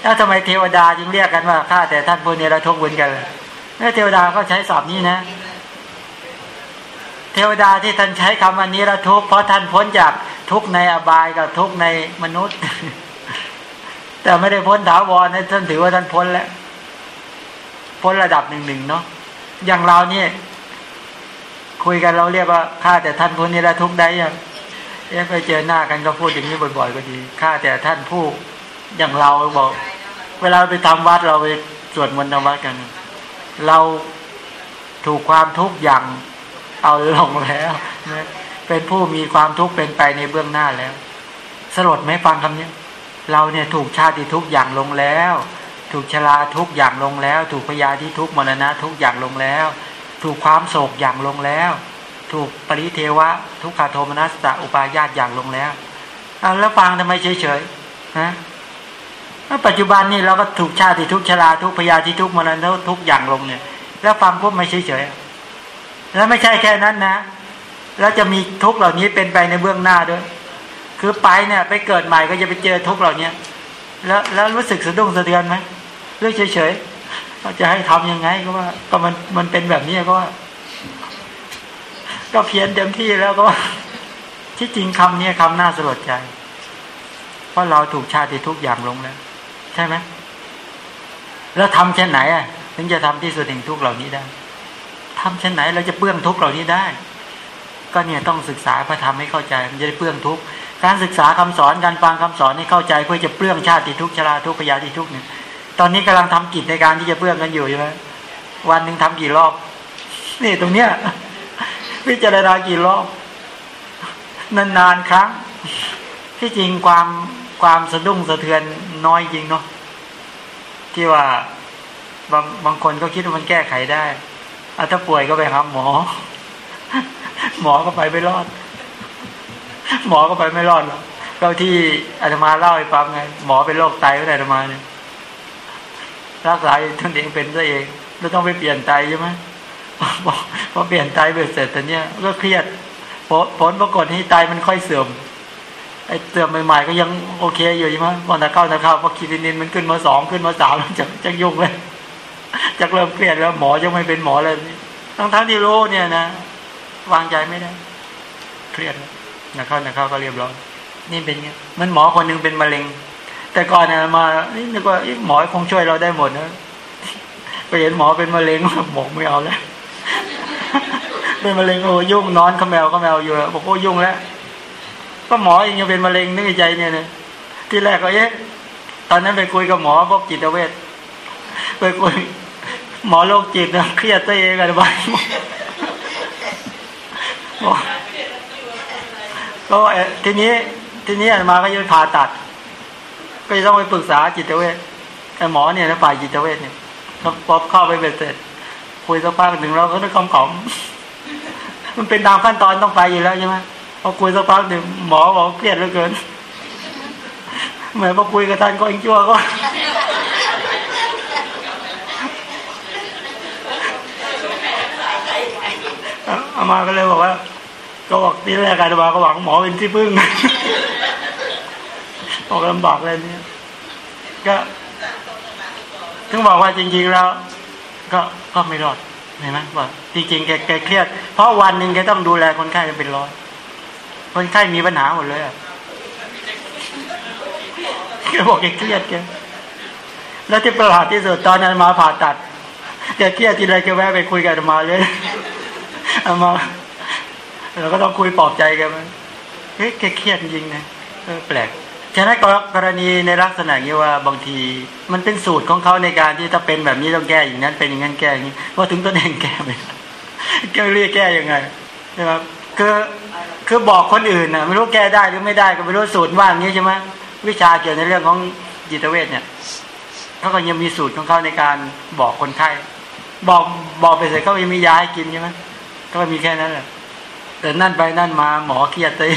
Speaker 1: แล้วทำไมเทวดาจึงเรียกกันว่าข้าแต่ท่านผู้เนรทุกข์เหมือนกันแล้วเทวดาก็ใช้ศัพท์นี้นะ เทวดาที่ท่านใช้คำวันนี้ระทุกเพราะท่านพ้นจากทุกในอบายกับทุกในมนุษย์ แต่ไม่ได้พ้นถาวรนะท่านถือว่าท่านพ้นแล้ว พ้นระดับหนึ่งหนึ่งเนาะอย่างเราเนี่ยคุยกันเราเรียกว่าข้าแต่ท่านผู้นี้ละทุกได้ยังเอ๊ะไปเจอหน้ากันก็พูดอย่างนี้บ่อยๆก็ดีข้าแต่ท่านผู้อย่างเราบอก เวลาไปทำวัดเราไปสวดมนต์ทำวัดกัน เราถูกความทุกข์อย่างเอาลงแล้วเป็นผู้มีความทุกข์เป็นไปในเบื้องหน้าแล้ว สลดไหมฟังคำนี้ เราเนี่ยถูกชาติทุกอย่างลงแล้ว ถูกชราทุกอย่างลงแล้ว ถูกพยาธิทุกมรณะทุกอย่างลงแล้ว ถูกความโศกอย่างลงแล้ว ถูกปริเทวะ ทุกขาโทมนัสตะอุปายาตอย่างลงแล้วเอาแล้วฟังทำไมเฉยๆนะปัจจุบันนี่เราก็ถูกชาติทุกชราทุกพยาธิทุกมรณะทุกอย่างลงเนี่ย แล้วฟังพวกไม่เฉยๆแล้วไม่ใช่แค่นั้นนะ แล้วจะมีทุกเหล่านี้เป็นไปในเบื้องหน้าด้วย คือไปเนี่ย ไปเกิดใหม่ก็จะไปเจอทุกเหล่านี้แล้วแล้วรู้สึกสะดุ้งสะเทือนไหมหรือเฉยๆจะให้ทํำยังไงก็ว่า ก็มันมันเป็นแบบนี้ก็ว่า ก็เพียนเต็มที่แล้วก็ ที่จริงคำนี้คำน่าสลดใจ เพราะเราถูกชาติทุกอย่างลงแล้ว ใช่ไหมแล้วทำเช่นไหนอะถึงจะทำที่สุดแห่งทุกเหล่านี้ได้ทำเช่นไหนเราจะเปื้องทุกเหล่านี้ได้ ก็เนี่ยต้องศึกษาพระธรรมให้เข้าใจ มันจะได้เปื้องทุก การศึกษาคำสอนการฟังคำสอนให้เข้าใจเพื่อจะเปลื้องชาติทุกชราทุกพยาธิทุกเนี่ยตอนนี้กำลังทำกิจในการที่จะเพื่อนกันอยู่ใช่ไหมวันหนึ่งทำกี่รอบนี่ตรงเนี้ยพิจารณากี่รอบ นานๆครั้ง ที่จริงความความสะดุ้งสะเทือนน้อยจริงเนาะที่ว่าบางบางคนก็คิดว่ามันแก้ไขได้อาถ้าป่วยก็ไปหาหมอ หมอก็ไปไม่รอด หมอก็ไปไม่รอดหรอกก็ที่อาตมาเล่าให้ฟังไงหมอเป็นโรคไตก็ได้อาตมาเนี่ยรักษาตนเองเป็นตัวเองแล้วต้องไปเปลี่ยนไตใช่ไหมพอเปลี่ยนไตเสร็จแตอนเนี้ยก็เครียดผลปรากฏที่ไตมันค่อยเสื่อมไอเตือนใหม่ๆก็ยังโอเคอยู่ใช่ไหมพอตะเข้าตะเข้าพอคีตินินมันขึ้นมาสองขึ้นมาสามจะจะยุ่งเลยจะเริ่มเครียดแล้วหมอจะไม่เป็นหมอเลยทั้งทั้งที่รู้เนี่ยนะวางใจไม่ได้ เครียด นะเข้านะเข้าก็เรียบร้อยนี่เป็นไงมันหมอคนหนึ่งเป็นมะเร็ง แต่ก่อนเนี่ยมานี่นึกว่าหมอคงช่วยเราได้หมดนะไปเห็นหมอเป็นมะเร็งหมอไม่เอาแล้วเป็นมะเร็งโอ้ยุ่งนอนขมแมวขมแมวอยู่บอกโอ้ยุ่งแล้วก็หมอเองยังเป็นมะเร็งนึกในใจเนี่ยนะที่แรกก็เอ๊ะตอนนั้นไปคุยกับหมอพวกจิตเวชไปคุยหมอโรคจิตนะเครียดตัวเองกันไก็ทีนี้ ทีนี้มาก็จะผ่าตัด ก็จะต้องไปปรึกษาจิตเวชไอ้หมอเนี่ยนะฝ่ายจิตเวชเนี่ยพอเข้าไปเบ็ดเสร็จ คุยสักพักหนึ่งเราก็ได้คำขอมมันเป็นตามขั้นตอนต้องไปอยู่แล้วใช่ไหมพอคุยสักพักหนึ่งหมอบอกเครียดเหลือเกินเหมือนพอคุยกับท่านก็อิงชั่วก็อามาก็เลยบอกว่า ก็บอกที่แรกการบาก็หวังหมอเป็นที่พึ่งบอกลำบากเลยเนี่ยก็ถึงบอกว่าจริง ๆ แล้ว ก็ก็ไม่รอดเห็นไหมว่าจริงๆแกแกเครียด เพราะวันหนึ่งแกต้องดูแลคนไข้เป็นร้อยคนไข้มีปัญหาหมดเลยอะแกบอกแกเครียดแกแล้วที่ประหลาดที่สุดตอนนั้นมาผ่าตัดแกเครียดทีไรแกแวะไปคุยกับมาเลยอามา เราก็ต้องคุยปลอบใจกันมันเฮ้ยแกเครียดจริงนะเออแปลกฉะนั้นกรณีในลักษณะนี้ว่าบางที มันเป็นสูตรของเขาในการที่ถ้าเป็นแบบนี้ต้องแก้อย่างนั้นเป็นอย่างนั้นแก้อย่างนี้ว่าถึงตัวเองแก้ไม่ได้แก้เรียกแก้ยังไงนะครับคือคือบอกคนอื่นนะไม่รู้แก้ได้หรือไม่ได้ก็ไม่รู้สูตรว่าอย่างนี้ใช่ไหมวิชาเกี่ยวในเรื่องของจิตเวชเนี่ยเขาก็ยังมีสูตรของเขาในการบอกคนไข้บอกบอกไปเสร็จก็ไม่มียาให้กินใช่ไหมก็มีแค่นั้นแหละ แต่นั่นไปนั่นมาหมอเครียดเลย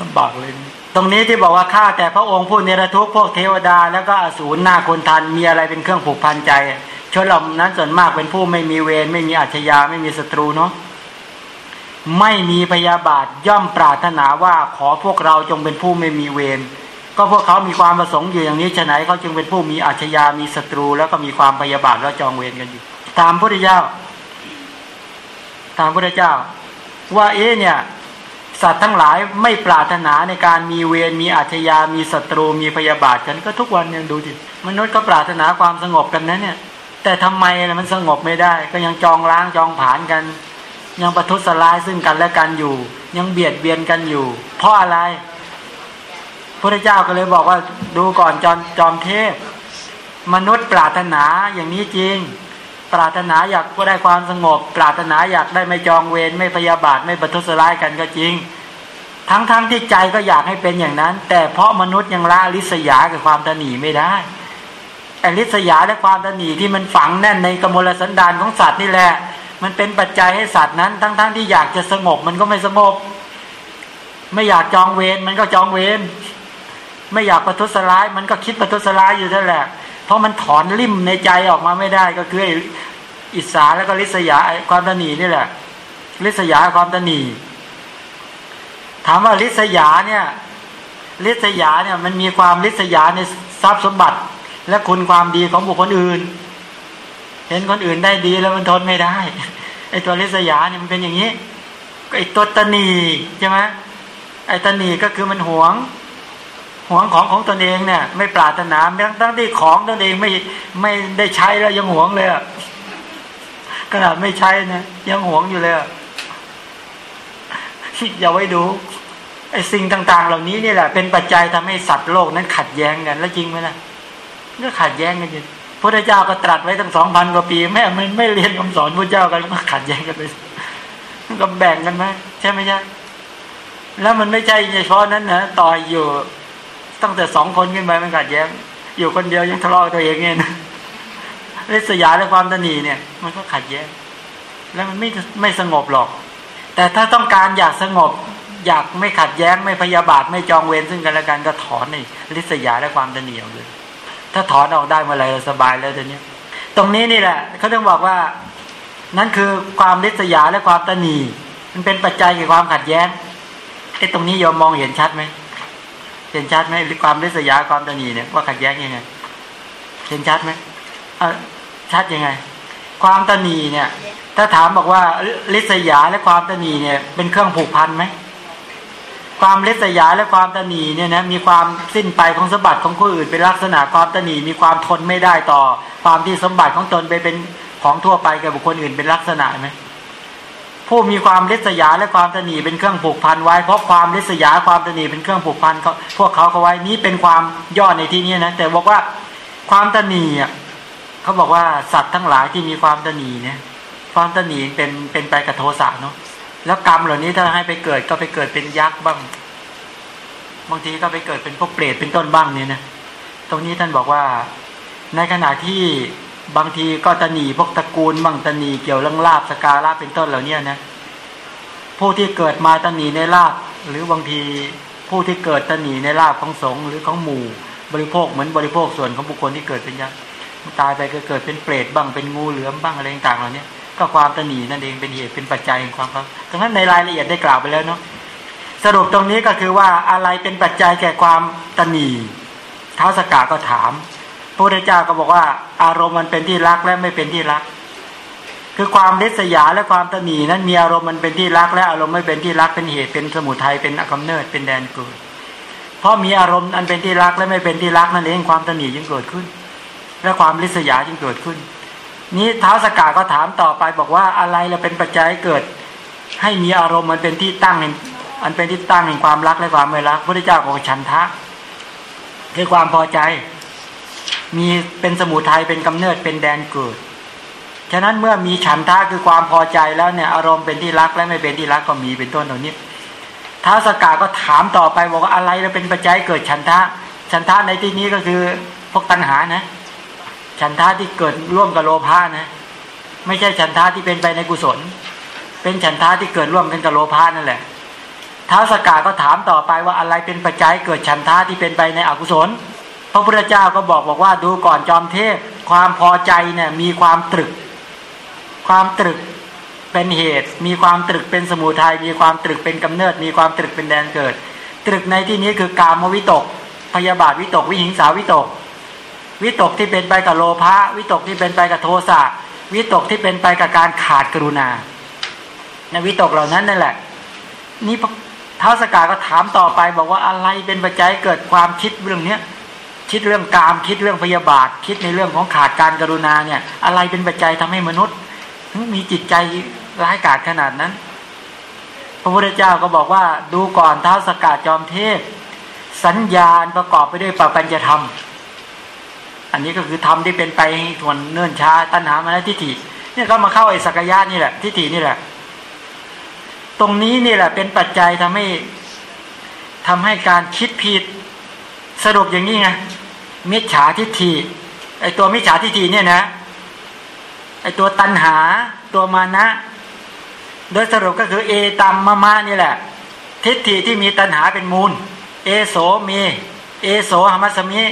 Speaker 1: ลำบากเลย ตรงนี้ที่บอกว่าข้าแต่พระองค์ผู้เนรทุกพวกเทวดา แล้วก็อสูรหน้าคนทันมีอะไรเป็นเครื่องผูกพันใจ ชนเหล่านั้นส่วนมากเป็นผู้ไม่มีเวรไม่มีอัจฉริยะไม่มีศัตรูเนาะไม่มีพยาบาทย่อมปรารถนาว่าขอพวกเราจงเป็นผู้ไม่มีเวรก็พวกเขามีความประสงค์อยู่อย่างนี้ฉะไหนเขาจึงเป็นผู้มีอัจฉริยะมีศัตรู แล้วก็มีความพยาบาทแล้วจองเวรกันอยู่ ตามพระพุทธเจ้า ตามพระพุทธเจ้า ว่าเอ๊เนี่ยสัตว์ทั้งหลายไม่ปรารถนาในการมีเวรมีอาชญามีศัตรูมีพยาบาทกันก็ทุกวันยังดูดิมนุษย์ก็ปรารถนาความสงบกันนะเนี่ย แต่ทำไมมันสงบไม่ได้ ก็ยังจองล้างจองผานกัน ยังประทุษร้ายซึ่งกันและกันอยู่ ยังเบียดเบียนกันอยู่ เพราะอะไรพระเจ้าก็เลยบอกว่าดูก่อนจอมจอมเทพ มนุษย์ปรารถนาอย่างนี้จริง ปรารถนาอยากก็ได้ความสงบ ปรารถนาอยากได้ไม่จองเวรไม่พยาบาทไม่ประทุษร้ายกันก็จริง ทั้งๆทที่ใจก็อยากให้เป็นอย่างนั้น แต่เพราะมนุษย์ยังละลิษยากับความตนีไม่ได้ไอลิษยาและความตนีที่มันฝังแน่นในกมลสันดานของสัตว์นี่แหละ มันเป็นปัจจัยให้สัตว์นั้น ทั้งๆทที่อยากจะสงบมันก็ไม่สงบไม่อยากจองเวรมันก็จองเวรไม่อยากประทุษร้าย มันก็คิดประทุษร้ายอยู่นั่นแหละ เพราะมันถอนลิ่มในใจออกมาไม่ได้ก็คืออิสาแล้วก็ลิษยาความตนีนี่แหละ ลิษยาความตนีถามว่าลิษยาเนี่ยลิษยาเนี่ยมันมีความลิษยาในทรัพย์สมบัติ และคุณความดีของบุคคลอื่น เห็นคนอื่นได้ดีแล้วมันทนไม่ได้ไอ้ตัวลิษยาเนี่ยมันเป็นอย่างนี้ไอ้ตัวตนีใช่ไหมไอ้ตนีก็คือมันหวง หวงของของตนเองเนี่ย ไม่ปรารถนาแม้ทั้งที่ของตนเองไม่ไม่ได้ใช้แล้วยังหวงเลยขนาดไม่ใช้นะยังหวงอยู่เลยอย่าไว้ดูไอ้สิ่งต่าง ๆ เหล่านี้นี่แหละ เป็นปัจจัยทำให้สัตว์โลกนั้นขัดแย้งกัน แล้วจริงไหมล่ะก็ขัดแย้งกันอยู่พระเจ้าก็ตรัสไว้ตั้งสองพันกว่าปีแม่ไม่ไม่เรียนคำสอนพระเจ้ากันก็ขัดแย้งกันไปก็แบ่งกันไหมใช่ไหมใช่แล้วมันไม่ใช่เฉพาะนั้นนะต่ออยู่ ตั้งแต่สองคนขึ้นไปมันขัดแย้งอยู่คนเดียวยังทะเลาะตัวเองเนี่ยนะเรสยาและความตนีเนี่ย มันก็ขัดแย้งแล้วมันไม่ไม่สงบหรอก แต่ถ้าต้องการอยากสงบ อยากไม่ขัดแย้งไม่พยาบาทไม่จองเวรซึ่งกันและกันก็ถอนในริษยาและความตนีออกเลยถ้าถอนออกได้เมื่อไรเราสบายแล้วตอนนี้ตรงนี้นี่แหละเขาต้องบอกว่า นั่นคือความริษยาและความตนีมันเป็นปัจจัยแก่ความขัดแย้งไอ้ตรงนี้ยอมมองเห็นชัดไหม เห็นชัดไหมความริษยาความตนีเนี่ยว่าขัดแย้งยังไงเห็นชัดไหมชัดยังไง ความตนีเนี่ย ถ้าถามบอกว่าลิษยาและความตนีเนี่ย เป็นเครื่องผูกพันไหมความลิษยาและความตนีเนี่ยนะมีความสิ้นไปของสมบัติของคนอื่น เป็นลักษณะความตนีมีความทนไม่ได้ต่อ ความที่สมบัติของตนไปเป็นของทั่วไปกับบุคคลอื่นเป็นลักษณะไหม ผู้มีความลิษยาและความตนีเป็นเครื่องผูกพันไว้ เพราะความลิษยาความตนีเป็นเครื่องผูกพันเขาพวกเขาเขาไว้นี้เป็นความย่อในที่นี้นะแต่บอกว่าความตนีอะเขาบอกว่าสัตว์ทั้งหลายที่มีความตนีเนี่ยความตนีเป็นเป็นไปกับโทสะเนาะแล้วกรรมเหล่านี้ถ้าให้ไปเกิดก็ไปเกิดเป็นยักษ์บ้าง บางทีก็ไปเกิดเป็นพวกเปรตเป็นต้นบ้างเนี่ยนะตรงนี้ท่านบอกว่าในขณะที่ บางทีก็ตนีพวกตระกูลบางตนีเกี่ยวเรื่องลาบสการะเป็นต้นเหล่านี้นะผู้ที่เกิดมาตนีในลาบหรือบางทีผู้ที่เกิดตนีในลาบของสงหรือของหมู่ บริโภคเหมือนบริโภคส่วนของบุคคลที่เกิดเป็นยักษ์ตายไปก็เกิดเป็นเปรตบ้างเป็นงูเหลือมบ้างอะไรต่างๆเหล่านี้ก็ความตนีนั่นเองเป็นเหตุเป็นปัจจัยแห่งความครับดังนั้นในรายละเอียดได้กล่าวไปแล้วเนาะสรุปตรงนี้ก็คือว่าอะไรเป็นปัจจัยแก่ความตนีท้าสกาก็ถาม พระพุทธเจ้าก็บอกว่า อารมณ์มันเป็นที่รักและไม่เป็นที่รัก คือความริษยาและความตนีนั้นมีอารมณ์มันเป็นที่รัก และอารมณ์ไม่เป็นที่รักเป็นเหตุเป็นสมุทัยเป็นอกำเนิดเป็นแดนเกิดเพราะมีอารมณ์อันเป็นที่รักและไม่เป็นที่รักนั่นเองความตนีจึงเกิดขึ้น และความริษยาจึงเกิดขึ้น นี้ท้าวสกาก็ถามต่อไปบอกว่าอะไรเราเป็นปัจจัยเกิด ให้มีอารมณ์มันเป็นที่ตั้งอันเป็นที่ตั้งแห่งความรักและความไม่รักพระเจ้าของฉันทะคือความพอใจ มีเป็นสมุทัยเป็นกำเนิดเป็นแดนเกิด ฉะนั้นเมื่อมีฉันทะคือความพอใจแล้วเนี่ยอารมณ์เป็นที่รักและไม่เป็นที่รักก็มีเป็นต้นเหล่านี้ท้าสกาก็ถามต่อไปบอกว่าอะไรเราเป็นปัจจัยเกิดฉันทะฉันทะในที่นี้ก็คือพวกตัณหานะ ฉันทะที่เกิดร่วมกับโลภะนะ ไม่ใช่ฉันทะที่เป็นไปในกุศล เป็นฉันทะที่เกิดร่วมกันกับโลภะนั่นแหละท้าสกาก็ถามต่อไปว่าอะไรเป็นปัจจัยเกิดฉันทะที่เป็นไปในอกุศล ระพุทธเจ้าก็บอกบอกว่าดูก่อนจอมเทพความพอใจเนี่ยมีความตรึก ความตรึกเป็นเหตุ มีความตรึกเป็นสมุทัยมีความตรึกเป็นกำเนิด มีความตรึกเป็นแดนเกิด ตรึกในที่นี้คือกามวิตก พยาบาทวิตกวิหิงสาวิตก วิตกที่เป็นไปกับโลภะวิตกที่เป็นไปกับโทสะวิตกที่เป็นไปกับการขาดกรุณาในวิตกเหล่านั้นนั่นแหละ นี่ท้าวสกาก็ถามต่อไปบอกว่าอะไรเป็นปัจจัยเกิดความคิดเรื่องเนี้ย คิดเรื่องกามคิดเรื่องพยาบาท คิดในเรื่องของขาดการกรุณาเนี่ย อะไรเป็นปัจจัยทำให้มนุษย์มีจิตใจร้ายกาจขนาดนั้น พระพุทธเจ้าก็บอกว่าดูก่อนเท้าสกัดจอมเทพ สัญญาประกอบไปด้วยปปัญจะธรรม อันนี้ก็คือธรรมที่เป็นไปส่วนเนื่นช้า ตัณหามาแล้วทิฏฐิเนี่ยก็มาเข้าไอ้สักยะนี่แหละทิฏฐินี่แหละ ตรงนี้นี่แหละเป็นปัจจัยทำให้ทำให้การคิดผิด สรุปอย่างนี้ไงมิจฉาทิฏฐิไอตัวมิจฉาทิฏฐิเนี่ยนะไอตัวตัณหาตัวมานะ โดยสรุปก็คือเอตัมมะมะนี่แหละ ทิฏฐิที่มีตัณหาเป็นมูล เอโสมีเอโสหมัสมิ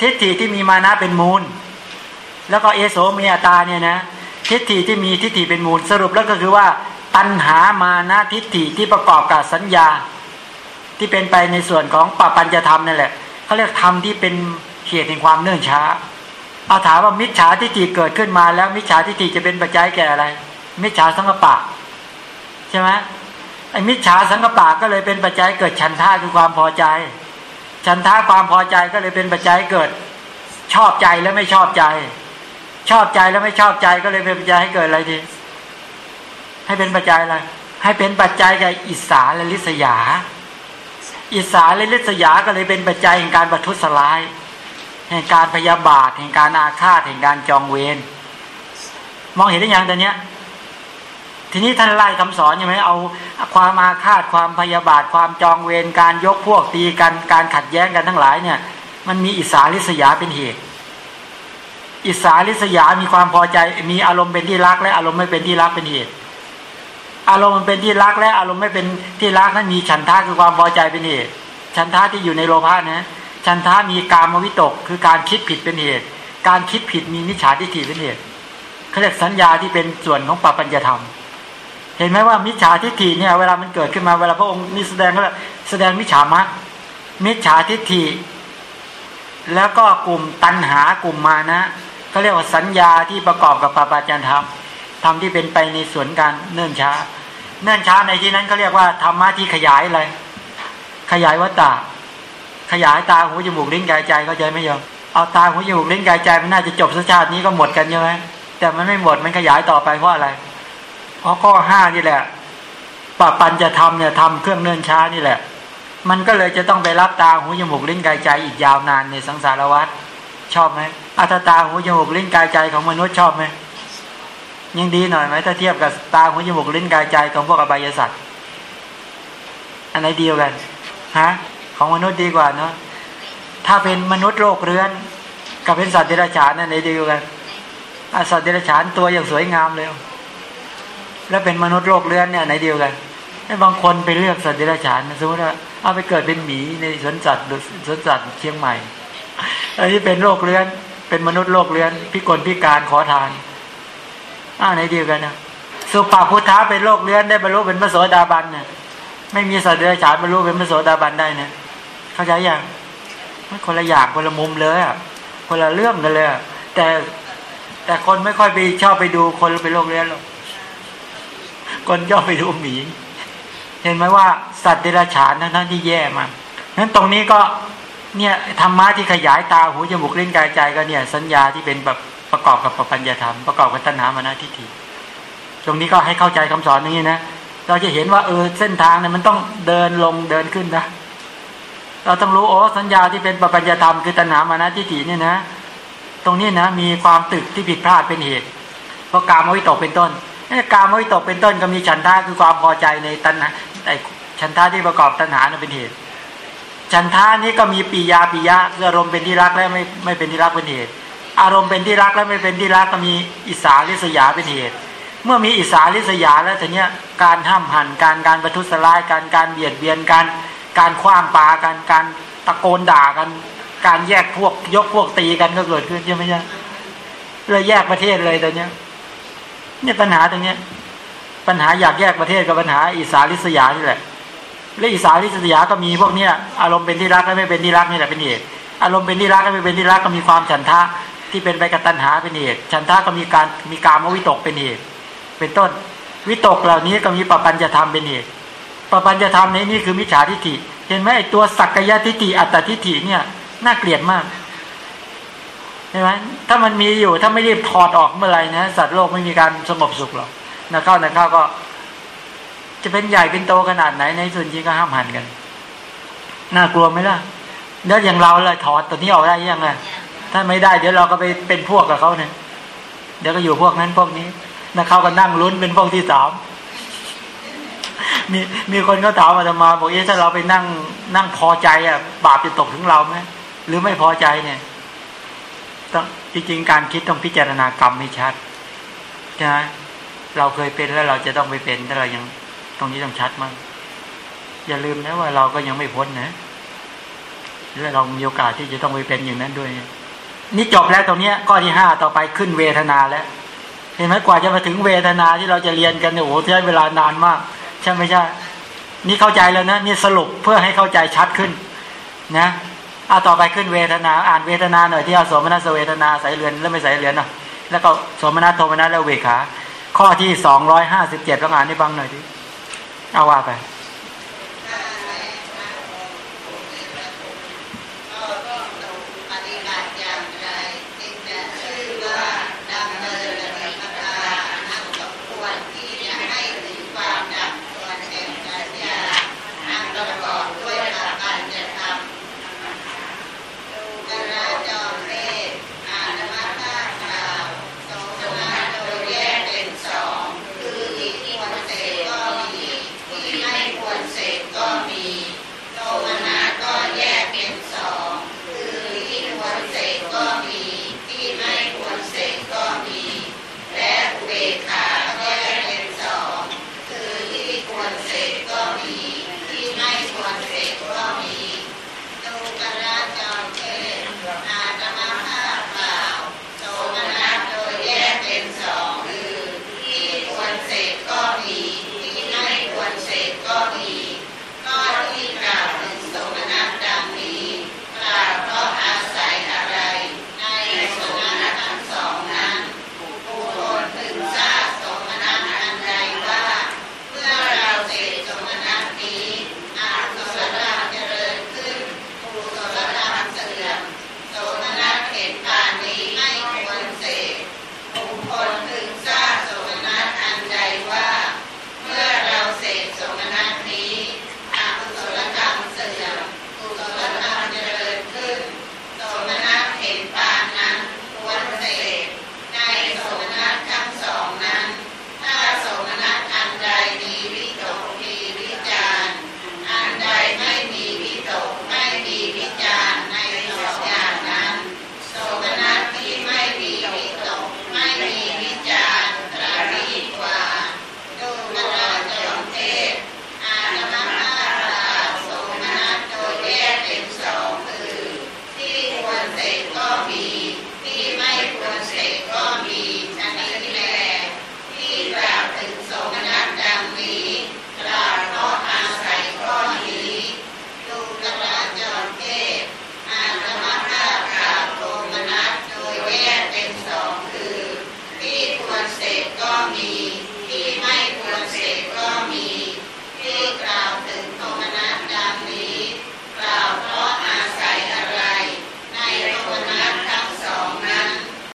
Speaker 1: ทิฏฐิที่มีมานะเป็นมูล แล้วก็เอโสมีอัตาเนี่ยนะทิฏฐิที่มีทิฏฐิเป็นมูลสรุปแล้วก็คือว่า ตัณหามานะทิฏฐิที่ประกอบกับสัญญา ที่เป็นไปในส่วนของปปัญจะธรรมนั่นแหละเขาเรียกธรรมที่เป็นเหตุแห่งความเนื่องช้า เอาถามว่ามิจฉาทิฏฐิเกิดขึ้นมาแล้วมิจฉาทิฏฐิจะเป็นปัจจัยแก่อะไร มิจฉาสังกปะใช่ไหมไอ้มิจฉาสังกปะก็เลยเป็นปัจจัยเกิดฉันท่าคือความพอใจ ฉันท่าความพอใจก็เลยเป็นปัจจัยเกิดชอบใจแล้วไม่ชอบใจ ชอบใจแล้วไม่ชอบใจก็เลยเป็นปัจจัยให้เกิดอะไรทีให้เป็นปัจจัยอะไรให้เป็นปัจจัยแก่อิสาและลิษยา อิสาและลิษยาก็เลยเป็นปัจจัยแห่งการประทุษร้าย แห่งการพยาบาท แห่งการอาฆาตแห่งการจองเวรมองเห็นได้ยังตอนเนี้ย ทีนี้ท่านไล่คำสอนใช่ไหมเอาความอาฆาตความพยาบาท ความจองเวรการยกพวกตีกันการขัดแย้งกันทั้งหลายเนี่ย มันมีอิสาลิษยาเป็นเหตุ อิสาลิษยามีความพอใจมีอารมณ์เป็นที่รัก และอารมณ์ไม่เป็นที่รักเป็นเหตุ อารมณ์มันเป็นที่รักและอารมณ์ไม่เป็นที่รักนั้นมีฉันทะคือความพอใจเป็นเหตุฉันทะที่อยู่ในโลภะนะฉันทะมีกามวิตก คือการคิดผิดเป็นเหตุ การคิดผิดมีมิจฉาทิฏฐิเป็นเหตุเขาเรียกสัญญาที่เป็นส่วนของปปัญญธรรม เห็นไหมว่ามิจฉาทิฏฐิเนี่ยเวลามันเกิดขึ้นมาเวลาพระองค์นี่แสดงก็แสดงมิจฉามรรคมิจฉาทิฏฐิ แล้วก็กลุ่มตัณหากลุ่มมานะเขาเรียกว่าสัญญาที่ประกอบกับปาปาจันธรรม ธรรมที่เป็นไปในส่วนการเนื่นช้า เนื่นช้าในที่นั้นเขาเรียกว่าธรรมะที่ขยายอะไร ขยายวัตตาขยายตาหูจมูกลิ้นกายใจเข้าใจไหมโยมเอาตาหูจมูกลิ้นกายใจมันน่าจะจบสัชาตินี้ก็หมดกันใช่ไหมแต่มันไม่หมดมันขยายต่อไปเพราะอะไร เพราะข้อห้านี่แหละปปัญจะทำเนี่ยทำเครื่องเนินช้านี่แหละ มันก็เลยจะต้องไปรับตาหูจมูกลิ้นกายใจอีกยาวนานในสังสารวัฏชอบไหมอัตตาหูจมูกลิ้นกายใจของมนุษย์ชอบไหม ยังดีหน่อยไหมถ้าเทียบกับตาหูจมูกลิ้นกายใจของพวกอบายสัตว์อันไหนเดียวกันฮะของมนุษย์ดีกว่าเนาะถ้าเป็นมนุษย์โรคเรื้อน กับเป็นสัตว์เดรัจฉานนั่นไหนดีกว่ากันสัตว์เดรัจฉานตัวอย่างสวยงามเลยแล้วเป็นมนุษย์โรคเรื้อนเนี่ยไหนเดียวกันให้บางคนไปเลือกสัตว์เดรัจฉานสมมติว่าเอาไปเกิดเป็นหมีในสวนสัตว์สวนสัตว์เชียงใหม่อันนี้เป็นโรคเรื้อน เป็นมนุษย์โรคเรื้อนพิกลพิการขอทาน อ้าวไหนเดียวกันนะสุภาพุทธะเป็นโรคเรื้อนได้บรรลุเป็นพระโสดาบันเนี่ยไม่มีสัตว์เดรัจฉานบรรลุเป็นพระโสดาบันได้นะเข้าใจยังไม่คนละอย่างคนละมุมเลยอะคนละเรื่องกันเลยแต่แต่คนไม่ค่อยไปชอบไปดูคนเป็นโรคเรื้อนหรอกคนชอบไปดูหมี เห็นไหมว่าสัตว์เดรัจฉานทั้งที่แย่มากนั้นตรงนี้ก็เนี่ยธรรมะที่ขยายตาหูจมูกเลิ้นกายใจก็เนี่ย สัญญาที่เป็นแบบ ประกอบกับปัญญาธรรมประกอบกับตัณหามานะทิฏฐิตรงนี้ก็ให้เข้าใจคำสอนนี้นะเราจะเห็นว่าเออเส้นทางเนี่ยมันต้องเดินลงเดินขึ้นนะเราต้องรู้โอ้สัญญาที่เป็นปัญญาธรรมคือตัณหามานะทิฏฐิเนี่ยนะ ตรงนี้นะมีความตึกที่ผิดพลาดเป็นเหตุเพราะกามวิตกเป็นต้นกามวิตกเป็นต้นก็มีฉันท่าคือความพอใจในตัณหาแต่ฉันท่าที่ประกอบตัณหาเป็นเหตุ ฉันท่านี้ก็มีปียาปียะคืออรมเป็นที่รักและไม่ไม่เป็นที่รักเป็นเหตุ อารมณ์เป็นที่รักและไม่เป็นที่รักก็มีอิสาลิสยาเป็นเหตุ เมื่อมีอิสาลิสยาแล้วทีเนี้ยการห้ามหันการการประทุษร้ายการการเบียดเบียนการการคว้างปากันการตะโกนด่ากัน การแยกพวกยกพวกตีกันก็เกิดขึ้นใช่ไหมใช่เลยแยกประเทศเลยตอนเนี้ยเนี่ยปัญหาตรงเนี้ย ปัญหาอยากแยกประเทศกับปัญหาอิสาลิสยานี่แหละและอิสาลิสยาก็มีพวกเนี้ยอารมณ์เป็นที่รักและไม่เป็นที่รักนี่แหละเป็นเหตุอารมณ์เป็นที่รักและไม่เป็นที่รักก็มีความฉันทะ ที่เป็นไปกับตัณหาเป็นเหตุฉันทะก็มีการมีการมวิตกเป็นเหตุ เป็นต้น วิตกเหล่านี้ก็มีปปัญจะธรรมเป็นเหตุปปัญจะธรรมในนี้คือมิจฉาทิฏฐิ เห็นไหมไอตัวสักกายทิฏฐิอัตตทิฏฐิเนี่ยน่าเกลียดมากใช่ไหมถ้ามันมีอยู่ถ้าไม่รีบถอดออกเมื่อไหร่นะสัตว์โลกไม่มีการสงบสุขหรอกนะเข้านะเข้าก็ จะเป็นใหญ่เป็นโตขนาดไหนในส่วนจริงก็ห้ามหันกัน น่ากลัวไหมล่ะแล้วอย่างเราเลยถอดตัวนี้ออกได้ยังไง ถ้าไม่ได้ เดี๋ยวเราก็ไปเป็นพวกกับเขาเนี่ยเดี๋ยวก็อยู่พวกนั้นพวกนี้นะเขาก็นั่งลุ้นเป็นพวกที่สามมีมีคนเขาถามมาจะมาบอกเอ๊ะถ้าเราไปนั่งนั่งพอใจอะ บาปจะตกถึงเราไหมหรือไม่พอใจเนี่ยต้องจริงๆการคิดต้องพิจารณากรรมไม่ชัดใช่ไหมเราเคยเป็นแล้วเราจะต้องไปเป็นถ้าเรายังตรงนี้ต้องชัดมากอย่าลืมนะว่าเราก็ยังไม่พ้นนะและเรามีโอกาสที่จะต้องไปเป็นอย่างนั้นด้วย นี่จบแล้วตรงนี้ข้อที่ห้าต่อไปขึ้นเวทนาแล้ว เห็นไหมกว่าจะมาถึงเวทนาที่เราจะเรียนกันเนี่ยโอ้โหใช้เวลานานมาก ใช่ไหมใช่ นี่เข้าใจแล้วนะนี่สรุปเพื่อให้เข้าใจชัดขึ้น นะเอาต่อไปขึ้นเวทนา อ่านเวทนาหน่อยที่เอาสมนัสเวทนาใส่เรือนแล้วไม่ใส่เรือนเนาะแล้วก็สมนัสโทมนัสแล้วเวขา ข้อที่สองร้อยห้าสิบเจ็ดลองอ่านให้ฟังหน่อยดิเอาว่าไป